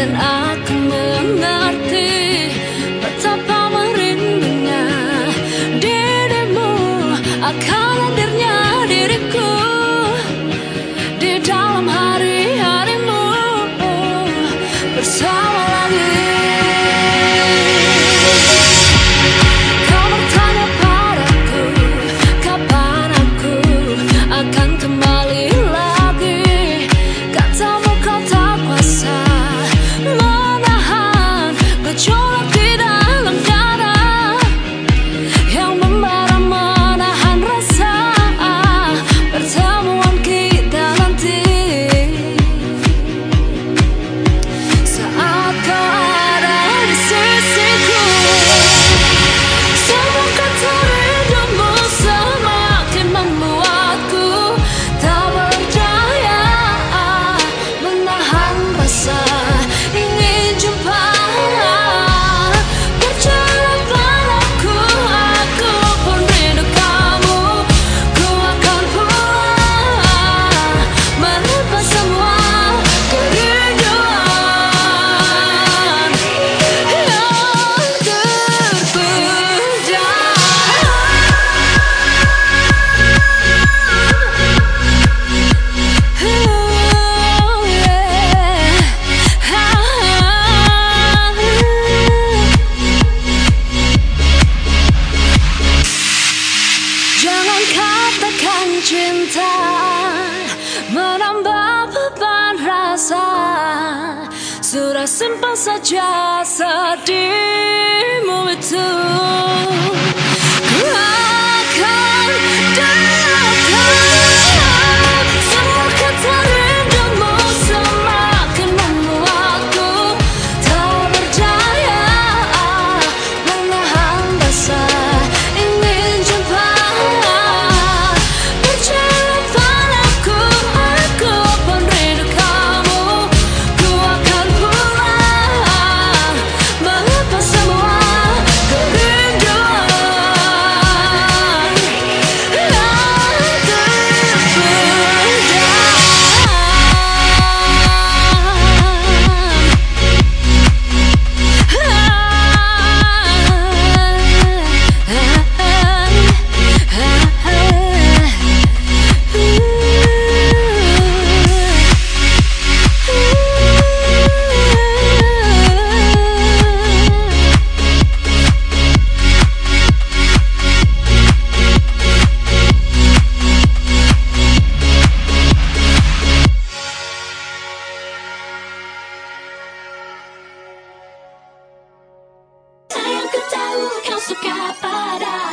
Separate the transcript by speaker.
Speaker 1: and I Apa saja sedihmu itu. Ku posso quer parar.